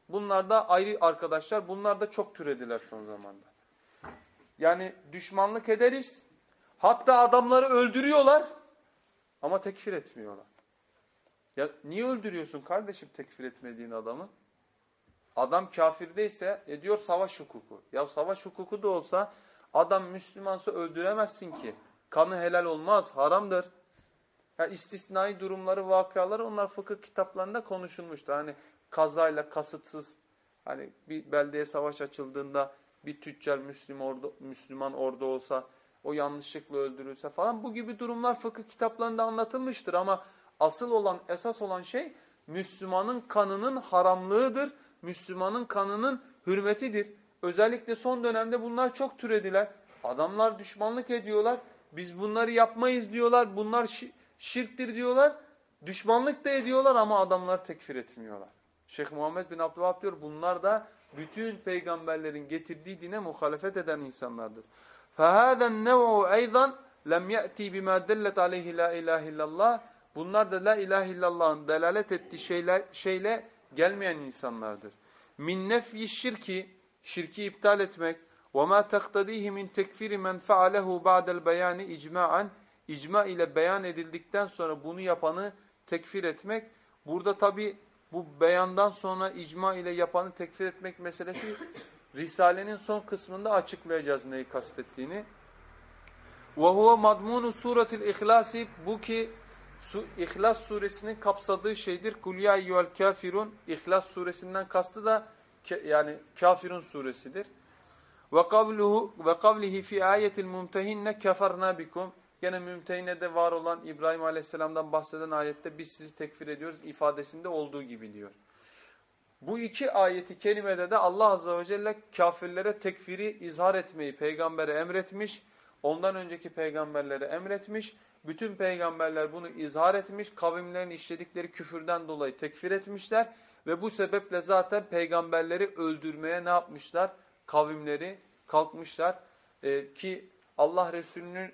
Bunlar da ayrı arkadaşlar. Bunlar da çok türediler son zamanda. Yani düşmanlık ederiz Hatta adamları öldürüyorlar ama tekfir etmiyorlar. Ya niye öldürüyorsun kardeşim tekfir etmediğin adamı? Adam kafirdeyse e diyor savaş hukuku. Ya savaş hukuku da olsa adam Müslümansa öldüremezsin ki. Kanı helal olmaz, haramdır. Ya istisnai durumları, vakaları onlar fıkıh kitaplarında konuşulmuştu. Hani kazayla kasıtsız hani bir beldeye savaş açıldığında bir tüccar Müslüman orada, Müslüman orada olsa o yanlışlıkla öldürülse falan bu gibi durumlar fıkıh kitaplarında anlatılmıştır ama asıl olan esas olan şey Müslümanın kanının haramlığıdır. Müslümanın kanının hürmetidir. Özellikle son dönemde bunlar çok türediler. Adamlar düşmanlık ediyorlar. Biz bunları yapmayız diyorlar. Bunlar şirktir diyorlar. Düşmanlık da ediyorlar ama adamlar tekfir etmiyorlar. Şeyh Muhammed bin Abdülvahab diyor bunlar da bütün peygamberlerin getirdiği dine muhalefet eden insanlardır. فَهَذَا النَّوْعُ اَيْضًا لَمْ يَأْتِي بِمَا دَلَّتْ عَلَيْهِ لَا اِلَٰهِ illallah. Bunlar da la ilahe illallah'ın delalet ettiği şeyle, şeyle gelmeyen insanlardır. Min nefyi şirki, şirki iptal etmek, وَمَا تَقْتَدِيهِ مِنْ تَكْفِرِ مَنْ فَعَلَهُ بَعْدَ الْبَيَانِ اِجْمَاعًا icma ile beyan edildikten sonra bunu yapanı tekfir etmek. Burada tabi bu beyandan sonra icma ile yapanı tekfir etmek meselesi [laughs] Risale'nin son kısmında açıklayacağız neyi kastettiğini. وَهُوَ مَضْمُونُ سُورَةِ الْاِخْلَاسِ Bu ki Su, İhlas suresinin kapsadığı şeydir. Kulya eyyüel kafirun. İhlas suresinden kastı da yani kafirun suresidir. Ve kavluhu ve kavlihi fi ayetil mumtehinne keferna bikum. Gene mümtehinede var olan İbrahim Aleyhisselam'dan bahseden ayette biz sizi tekfir ediyoruz ifadesinde olduğu gibi diyor. Bu iki ayeti kerimede de Allah Azze ve Celle kafirlere tekfiri izhar etmeyi peygambere emretmiş. Ondan önceki peygamberlere emretmiş. Bütün peygamberler bunu izhar etmiş. Kavimlerin işledikleri küfürden dolayı tekfir etmişler. Ve bu sebeple zaten peygamberleri öldürmeye ne yapmışlar? Kavimleri kalkmışlar. Ee, ki Allah Resulü'nün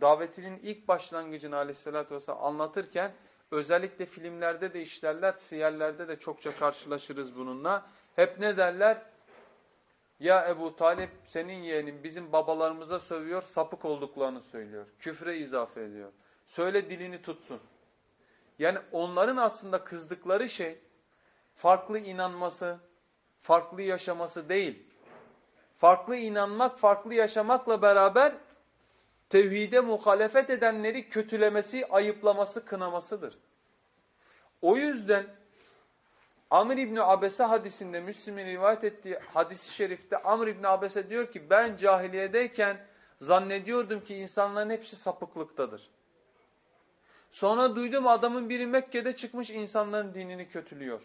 davetinin ilk başlangıcını aleyhissalatü vesselam anlatırken özellikle filmlerde de işlerler, siyerlerde de çokça karşılaşırız bununla. Hep ne derler? Ya Ebu Talip senin yeğenin bizim babalarımıza sövüyor, sapık olduklarını söylüyor. Küfre izafe ediyor. Söyle dilini tutsun. Yani onların aslında kızdıkları şey farklı inanması, farklı yaşaması değil. Farklı inanmak, farklı yaşamakla beraber tevhide muhalefet edenleri kötülemesi, ayıplaması, kınamasıdır. O yüzden Amr İbni Abese hadisinde Müslim'in rivayet ettiği hadis-i şerifte Amr İbni Abese diyor ki ben cahiliyedeyken zannediyordum ki insanların hepsi sapıklıktadır. Sonra duydum adamın biri Mekke'de çıkmış insanların dinini kötülüyor.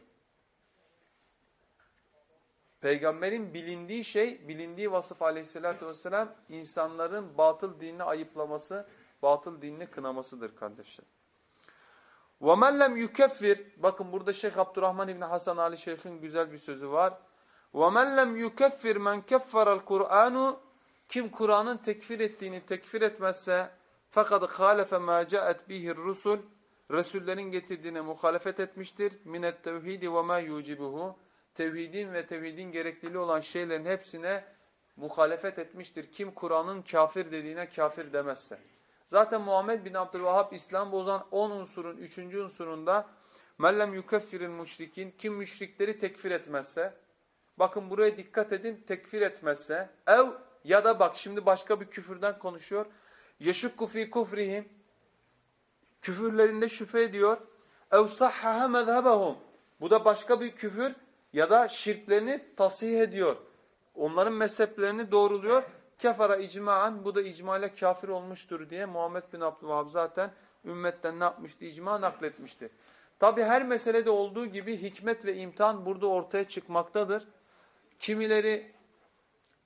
Peygamberin bilindiği şey, bilindiği vasıf aleyhissalatü vesselam insanların batıl dinini ayıplaması, batıl dinini kınamasıdır kardeşler. وَمَنْ لَمْ يُكَفِّرْ Bakın burada Şeyh Abdurrahman İbni Hasan Ali Şeyh'in güzel bir sözü var. وَمَنْ لَمْ يُكَفِّرْ مَنْ كَفَّرَ الْقُرْآنُ Kim Kur'an'ın tekfir ettiğini tekfir etmezse fakat خَالَفَ مَا جَاءَتْ بِهِ الرُّسُلُ Resullerin getirdiğine muhalefet etmiştir. مِنَ التَّوْحِيدِ وَمَا يُوجِبُهُ tevhidin ve tevhidin gerekliliği olan şeylerin hepsine muhalefet etmiştir. Kim Kur'an'ın kafir dediğine kafir demezse. Zaten Muhammed bin Abdülvahhab İslam bozan 10 unsurun 3. unsurunda mellem yukeffiril müşrikin kim müşrikleri tekfir etmezse bakın buraya dikkat edin tekfir etmezse ev ya da bak şimdi başka bir küfürden konuşuyor. Yeşukku fi kufrihim küfürlerinde şüphe ediyor. Ev sahhaha mezhebehum bu da başka bir küfür ya da şirklerini tasih ediyor. Onların mezheplerini doğruluyor. Kefara icmaen bu da icma ile kafir olmuştur diye Muhammed bin Abdülvahab zaten ümmetten ne yapmıştı? İcma nakletmişti. Tabi her meselede olduğu gibi hikmet ve imtihan burada ortaya çıkmaktadır. Kimileri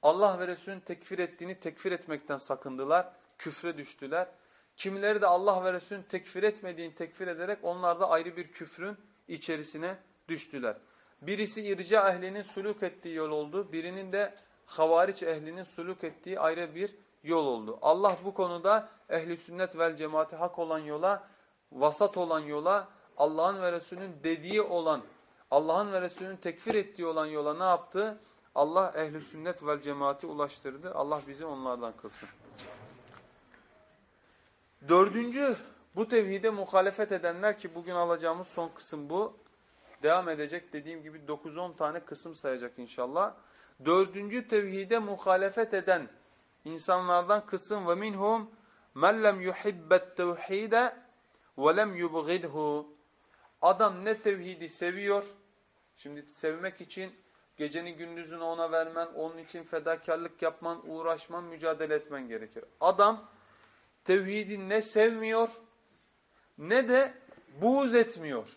Allah ve Resulünün tekfir ettiğini tekfir etmekten sakındılar, küfre düştüler. Kimileri de Allah ve Resulünün tekfir etmediğini tekfir ederek onlar da ayrı bir küfrün içerisine düştüler. Birisi irca ehlinin suluk ettiği yol oldu. Birinin de havariç ehlinin suluk ettiği ayrı bir yol oldu. Allah bu konuda ehli sünnet vel cemaati hak olan yola, vasat olan yola, Allah'ın ve Resulünün dediği olan, Allah'ın ve Resulünün tekfir ettiği olan yola ne yaptı? Allah ehli sünnet vel cemaati ulaştırdı. Allah bizi onlardan kılsın. Dördüncü bu tevhide muhalefet edenler ki bugün alacağımız son kısım bu. Devam edecek dediğim gibi 9-10 tane kısım sayacak inşallah. Dördüncü tevhide muhalefet eden insanlardan kısım ve minhum men lem yuhibbet tevhide ve lem yubghidhu. Adam ne tevhidi seviyor. Şimdi sevmek için geceni gündüzünü ona vermen, onun için fedakarlık yapman, uğraşman, mücadele etmen gerekir. Adam tevhidi ne sevmiyor ne de buğz etmiyor.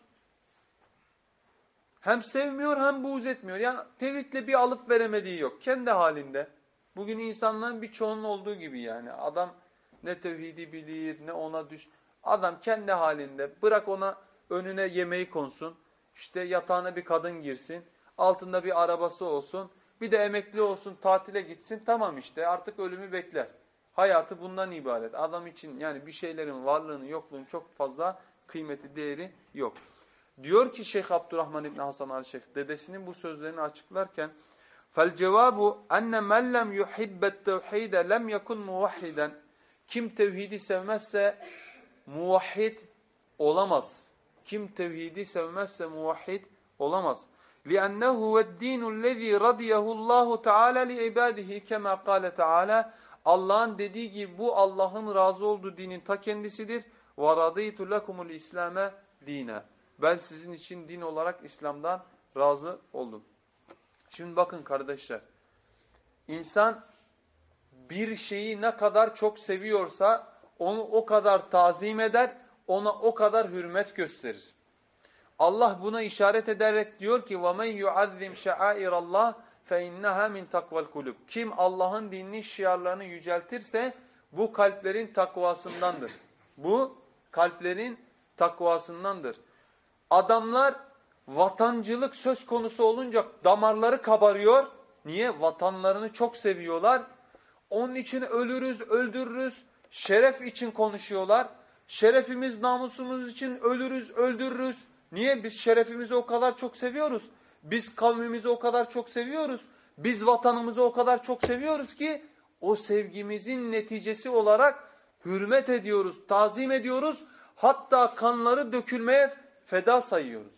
Hem sevmiyor hem buğz etmiyor. Yani tevhidle bir alıp veremediği yok. Kendi halinde. Bugün insanların birçoğunun olduğu gibi yani. Adam ne tevhidi bilir ne ona düş. Adam kendi halinde bırak ona önüne yemeği konsun. İşte yatağına bir kadın girsin. Altında bir arabası olsun. Bir de emekli olsun tatile gitsin. Tamam işte artık ölümü bekler. Hayatı bundan ibaret. Adam için yani bir şeylerin varlığını yokluğunu çok fazla kıymeti değeri yok. Diyor ki Şeyh Abdurrahman İbni Hasan al-Şeyh dedesinin bu sözlerini açıklarken فَالْجَوَابُ اَنَّ مَنْ لَمْ يُحِبَّ التَّوْحِيدَ لَمْ يَكُنْ مُوَحِّدًا Kim tevhidi sevmezse muvahhid olamaz. Kim tevhidi sevmezse muvahhid olamaz. لِأَنَّهُ وَالدِّينُ الَّذ۪ي رَضِيَهُ اللّٰهُ تَعَالَى لِعِبَادِهِ كَمَا قَالَ تَعَالَى Allah'ın dediği gibi bu Allah'ın razı olduğu dinin ta kendisidir. وَرَضِيتُ لَكُمُ الْاِسْلَامَ dine. Ben sizin için din olarak İslam'dan razı oldum. Şimdi bakın kardeşler. İnsan bir şeyi ne kadar çok seviyorsa onu o kadar tazim eder, ona o kadar hürmet gösterir. Allah buna işaret ederek diyor ki وَمَنْ يُعَذِّمْ شَعَائِرَ اللّٰهِ فَاِنَّهَا مِنْ تَقْوَ الْقُلُوبِ Kim Allah'ın dinini şiarlarını yüceltirse bu kalplerin takvasındandır. Bu kalplerin takvasındandır. Adamlar vatancılık söz konusu olunca damarları kabarıyor. Niye? Vatanlarını çok seviyorlar. Onun için ölürüz, öldürürüz. Şeref için konuşuyorlar. Şerefimiz, namusumuz için ölürüz, öldürürüz. Niye? Biz şerefimizi o kadar çok seviyoruz. Biz kavmimizi o kadar çok seviyoruz. Biz vatanımızı o kadar çok seviyoruz ki o sevgimizin neticesi olarak hürmet ediyoruz, tazim ediyoruz. Hatta kanları dökülmeye feda sayıyoruz.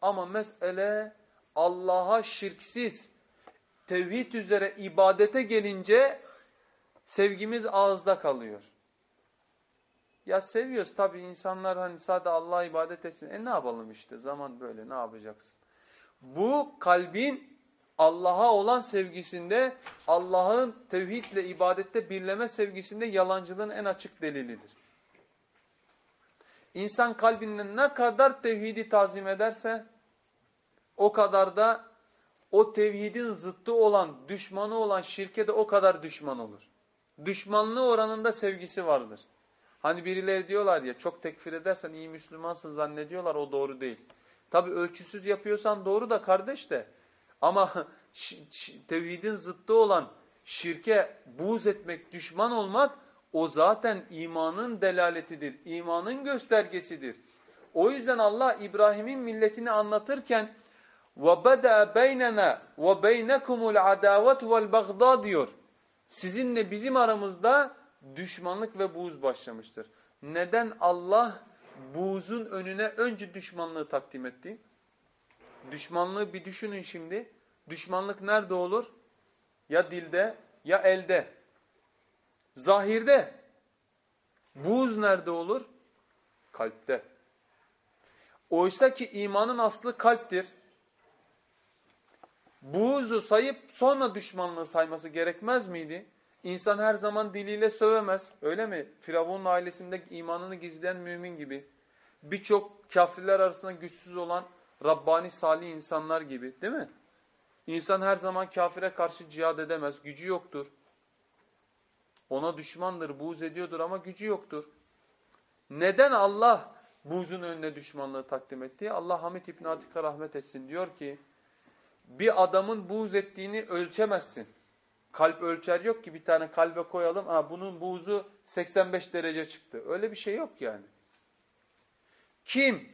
Ama mesele Allah'a şirksiz, tevhid üzere ibadete gelince sevgimiz ağızda kalıyor. Ya seviyoruz tabii insanlar hani sadece Allah'a ibadet etsin. E ne yapalım işte zaman böyle ne yapacaksın? Bu kalbin Allah'a olan sevgisinde, Allah'ın tevhidle ibadette birleme sevgisinde yalancılığın en açık delilidir. İnsan kalbinden ne kadar tevhidi tazim ederse o kadar da o tevhidin zıttı olan, düşmanı olan şirke de o kadar düşman olur. Düşmanlığı oranında sevgisi vardır. Hani birileri diyorlar ya çok tekfir edersen iyi Müslümansın zannediyorlar o doğru değil. Tabi ölçüsüz yapıyorsan doğru da kardeş de ama [laughs] tevhidin zıttı olan şirke buğz etmek, düşman olmak o zaten imanın delaletidir, imanın göstergesidir. O yüzden Allah İbrahim'in milletini anlatırken وَبَدَأَ بَيْنَنَا وَبَيْنَكُمُ الْعَدَاوَةُ وَالْبَغْضَى diyor. Sizinle bizim aramızda düşmanlık ve buğz başlamıştır. Neden Allah buğzun önüne önce düşmanlığı takdim etti? Düşmanlığı bir düşünün şimdi. Düşmanlık nerede olur? Ya dilde ya elde. Zahirde. Buğz nerede olur? Kalpte. Oysa ki imanın aslı kalptir. Buğzu sayıp sonra düşmanlığı sayması gerekmez miydi? İnsan her zaman diliyle sövemez. Öyle mi? Firavun'un ailesinde imanını gizleyen mümin gibi. Birçok kafirler arasında güçsüz olan Rabbani salih insanlar gibi değil mi? İnsan her zaman kafire karşı cihad edemez. Gücü yoktur. Ona düşmandır, buğz ediyordur ama gücü yoktur. Neden Allah buğzun önüne düşmanlığı takdim etti? Allah Hamid İbn Atik'a rahmet etsin. Diyor ki bir adamın buğz ettiğini ölçemezsin. Kalp ölçer yok ki bir tane kalbe koyalım. Ha, bunun buğzu 85 derece çıktı. Öyle bir şey yok yani. Kim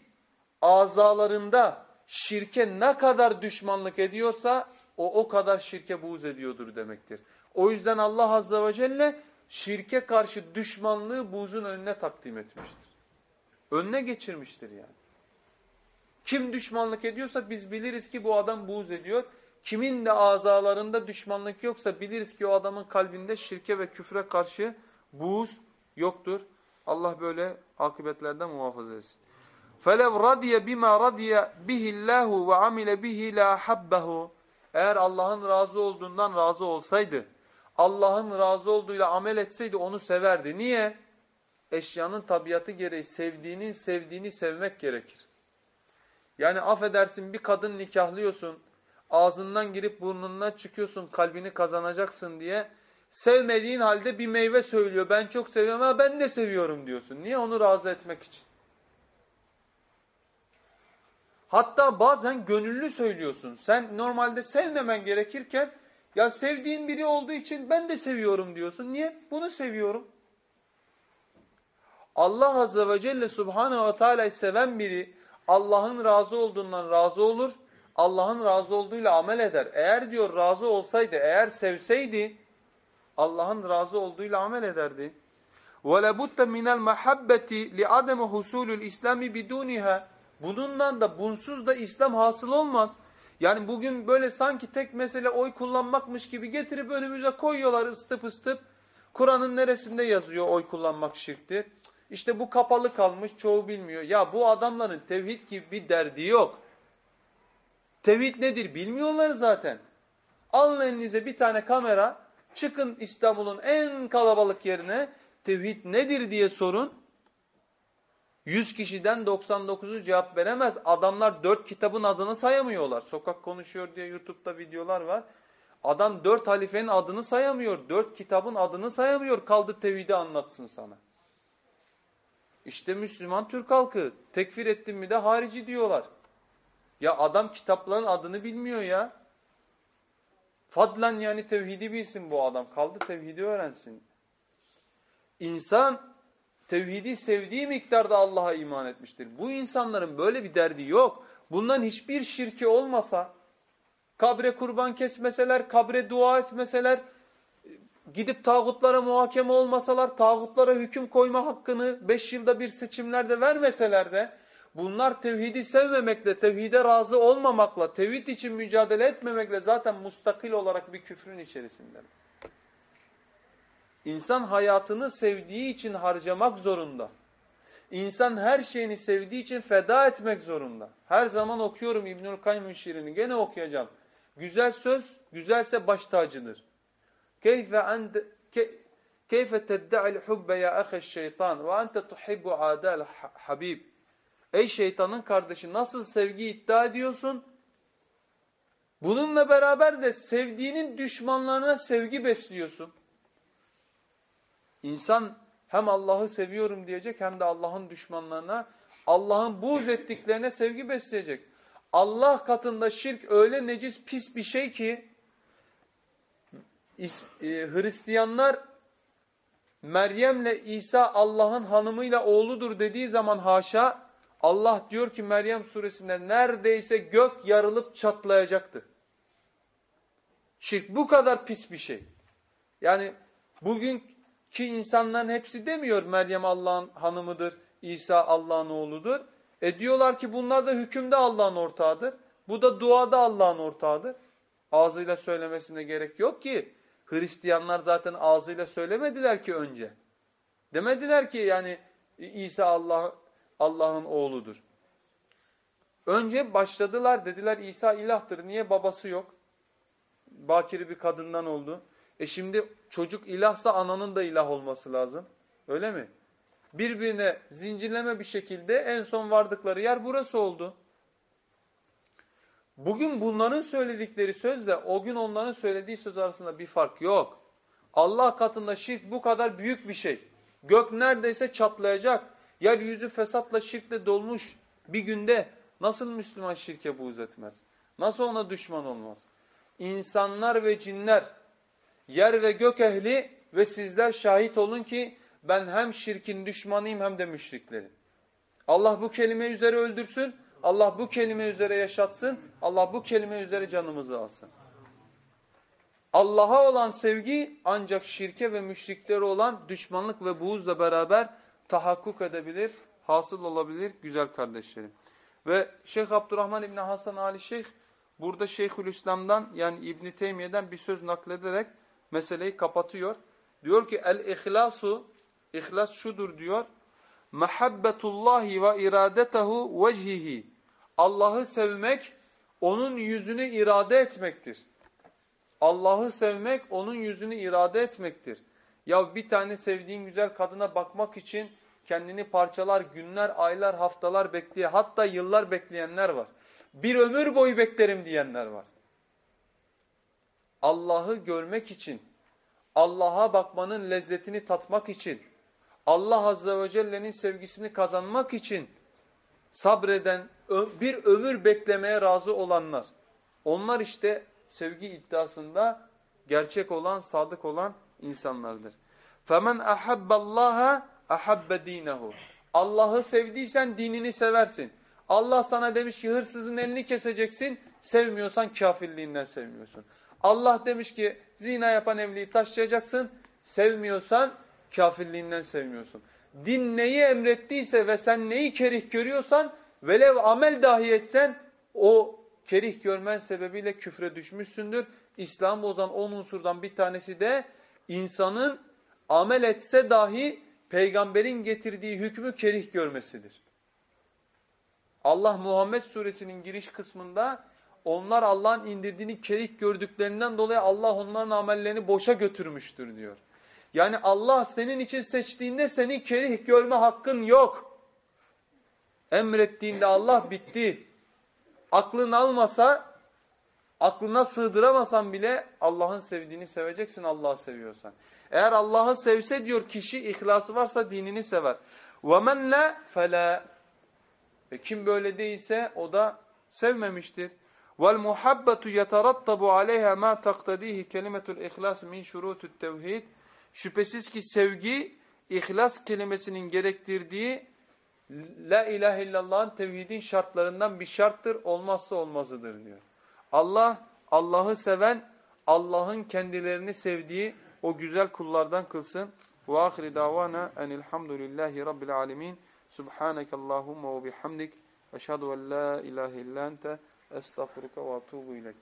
azalarında şirke ne kadar düşmanlık ediyorsa o o kadar şirke buğz ediyordur demektir. O yüzden Allah Azze ve Celle şirke karşı düşmanlığı buzun önüne takdim etmiştir. Önüne geçirmiştir yani. Kim düşmanlık ediyorsa biz biliriz ki bu adam buğz ediyor. Kimin de azalarında düşmanlık yoksa biliriz ki o adamın kalbinde şirke ve küfre karşı buğz yoktur. Allah böyle akıbetlerden muhafaza etsin. فَلَوْ رَضِيَ بِمَا رَضِيَ بِهِ اللّٰهُ وَعَمِلَ بِهِ لَاحَبَّهُ Eğer Allah'ın razı olduğundan razı olsaydı, Allah'ın razı olduğuyla amel etseydi onu severdi. Niye? Eşyanın tabiatı gereği sevdiğinin sevdiğini sevmek gerekir. Yani affedersin bir kadın nikahlıyorsun, ağzından girip burnundan çıkıyorsun kalbini kazanacaksın diye sevmediğin halde bir meyve söylüyor. Ben çok seviyorum ama ben de seviyorum diyorsun. Niye? Onu razı etmek için. Hatta bazen gönüllü söylüyorsun. Sen normalde sevmemen gerekirken ya sevdiğin biri olduğu için ben de seviyorum diyorsun. Niye? Bunu seviyorum. Allah Azze ve Celle Subhanahu ve Teala'yı seven biri Allah'ın razı olduğundan razı olur. Allah'ın razı olduğuyla amel eder. Eğer diyor razı olsaydı, eğer sevseydi Allah'ın razı olduğuyla amel ederdi. وَلَبُتَّ مِنَ الْمَحَبَّةِ لِعَدَمِ حُسُولُ الْاِسْلَامِ بِدُونِهَا Bunundan da bunsuz da İslam hasıl olmaz. Yani bugün böyle sanki tek mesele oy kullanmakmış gibi getirip önümüze koyuyorlar ısıtıp ısıtıp. Kur'an'ın neresinde yazıyor oy kullanmak şirktir? İşte bu kapalı kalmış çoğu bilmiyor. Ya bu adamların tevhid gibi bir derdi yok. Tevhid nedir bilmiyorlar zaten. Alın elinize bir tane kamera, çıkın İstanbul'un en kalabalık yerine tevhid nedir diye sorun. 100 kişiden 99'u cevap veremez. Adamlar 4 kitabın adını sayamıyorlar. Sokak konuşuyor diye YouTube'da videolar var. Adam 4 halifenin adını sayamıyor. 4 kitabın adını sayamıyor. Kaldı tevhidi anlatsın sana. İşte Müslüman Türk halkı. Tekfir ettin mi de harici diyorlar. Ya adam kitapların adını bilmiyor ya. Fadlan yani tevhidi bilsin bu adam. Kaldı tevhidi öğrensin. İnsan tevhidi sevdiği miktarda Allah'a iman etmiştir. Bu insanların böyle bir derdi yok. Bundan hiçbir şirki olmasa, kabre kurban kesmeseler, kabre dua etmeseler, gidip tağutlara muhakeme olmasalar, tağutlara hüküm koyma hakkını 5 yılda bir seçimlerde vermeseler de, bunlar tevhidi sevmemekle, tevhide razı olmamakla, tevhid için mücadele etmemekle zaten mustakil olarak bir küfrün içerisindeler. İnsan hayatını sevdiği için harcamak zorunda. İnsan her şeyini sevdiği için feda etmek zorunda. Her zaman okuyorum İbnül Kayyum'un şiirini. Gene okuyacağım. Güzel söz, güzelse baş tacıdır. Keyfe ente keyfe tedda'i'l hubbe ya ahi'ş şeytan ve ente tuhibbu adal habib. Ey şeytanın kardeşi nasıl sevgi iddia ediyorsun? Bununla beraber de sevdiğinin düşmanlarına sevgi besliyorsun. İnsan hem Allah'ı seviyorum diyecek hem de Allah'ın düşmanlarına, Allah'ın buğz ettiklerine sevgi besleyecek. Allah katında şirk öyle necis pis bir şey ki e, Hristiyanlar Meryem'le İsa Allah'ın hanımıyla oğludur dediği zaman haşa Allah diyor ki Meryem suresinde neredeyse gök yarılıp çatlayacaktı. Şirk bu kadar pis bir şey. Yani bugün ki insanların hepsi demiyor Meryem Allah'ın hanımıdır, İsa Allah'ın oğludur. E diyorlar ki bunlar da hükümde Allah'ın ortağıdır. Bu da duada Allah'ın ortağıdır. Ağzıyla söylemesine gerek yok ki. Hristiyanlar zaten ağzıyla söylemediler ki önce. Demediler ki yani İsa Allah Allah'ın oğludur. Önce başladılar dediler İsa ilahtır. Niye babası yok? Bakiri bir kadından oldu. E şimdi çocuk ilahsa ananın da ilah olması lazım. Öyle mi? Birbirine zincirleme bir şekilde en son vardıkları yer burası oldu. Bugün bunların söyledikleri sözle o gün onların söylediği söz arasında bir fark yok. Allah katında şirk bu kadar büyük bir şey. Gök neredeyse çatlayacak. Yeryüzü fesatla şirkle dolmuş bir günde nasıl Müslüman şirke buğz etmez? Nasıl ona düşman olmaz? İnsanlar ve cinler Yer ve gök ehli ve sizler şahit olun ki ben hem şirkin düşmanıyım hem de müşriklerin. Allah bu kelime üzere öldürsün. Allah bu kelime üzere yaşatsın. Allah bu kelime üzere canımızı alsın. Allah'a olan sevgi ancak şirke ve müşriklere olan düşmanlık ve buğuzla beraber tahakkuk edebilir, hasıl olabilir güzel kardeşlerim. Ve Şeyh Abdurrahman İbni Hasan Ali Şeyh burada Şeyhülislam'dan yani İbni Teymiye'den bir söz naklederek meseleyi kapatıyor. Diyor ki el-ihlasu, ihlas şudur diyor. Mehabbetullahi ve iradetehu vecihi. Allah'ı sevmek, onun yüzünü irade etmektir. Allah'ı sevmek, onun yüzünü irade etmektir. Ya bir tane sevdiğin güzel kadına bakmak için kendini parçalar, günler, aylar, haftalar bekleyen, hatta yıllar bekleyenler var. Bir ömür boyu beklerim diyenler var. Allah'ı görmek için, Allah'a bakmanın lezzetini tatmak için, Allah Azze ve Celle'nin sevgisini kazanmak için sabreden, bir ömür beklemeye razı olanlar. Onlar işte sevgi iddiasında gerçek olan, sadık olan insanlardır. فَمَنْ أَحَبَّ اللّٰهَ أَحَبَّ دِينَهُ Allah'ı sevdiysen dinini seversin. Allah sana demiş ki hırsızın elini keseceksin, sevmiyorsan kafirliğinden sevmiyorsun. Allah demiş ki zina yapan evliliği taşlayacaksın, sevmiyorsan kafirliğinden sevmiyorsun. Din neyi emrettiyse ve sen neyi kerih görüyorsan velev amel dahi etsen o kerih görmen sebebiyle küfre düşmüşsündür. İslam bozan on unsurdan bir tanesi de insanın amel etse dahi peygamberin getirdiği hükmü kerih görmesidir. Allah Muhammed suresinin giriş kısmında onlar Allah'ın indirdiğini kerih gördüklerinden dolayı Allah onların amellerini boşa götürmüştür diyor. Yani Allah senin için seçtiğinde senin kerih görme hakkın yok. Emrettiğinde Allah bitti. Aklın almasa, aklına sığdıramasan bile Allah'ın sevdiğini seveceksin Allah'ı seviyorsan. Eğer Allah'ı sevse diyor kişi ihlası varsa dinini sever. وَمَنْ لَا فَلَا Ve kim böyle değilse o da sevmemiştir. Vel muhabbetu yeterattabu aleyha ma taktadihi kelimetul ihlas min şurutut tevhid. Şüphesiz ki sevgi ihlas kelimesinin gerektirdiği la ilahe illallah'ın tevhidin şartlarından bir şarttır, olmazsa olmazıdır diyor. Allah Allah'ı seven, Allah'ın kendilerini sevdiği o güzel kullardan kılsın. Ve ahri davana enilhamdülillahi rabbil alemin. Subhaneke Allahumma ve bihamdik. Eşhedü en la ilahe estağfuruka ve atubu ilek.